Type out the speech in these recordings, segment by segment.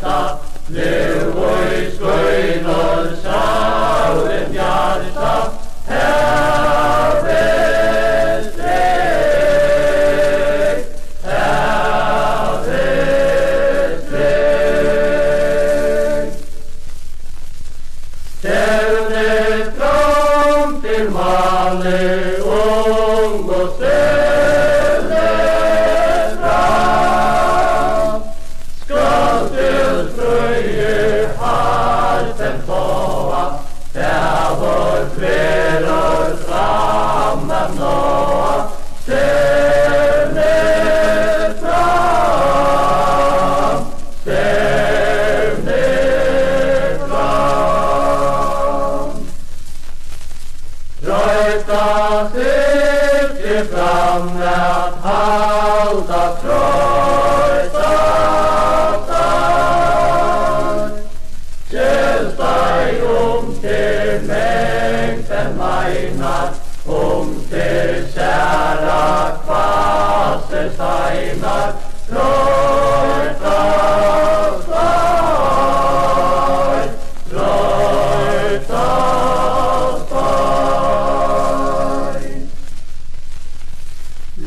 solo Male. sat eftir fram nað halt okrsta sat i byr um ten meg ten mai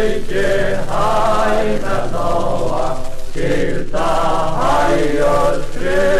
Ojcze, haj na noa, kilta haj odkrył.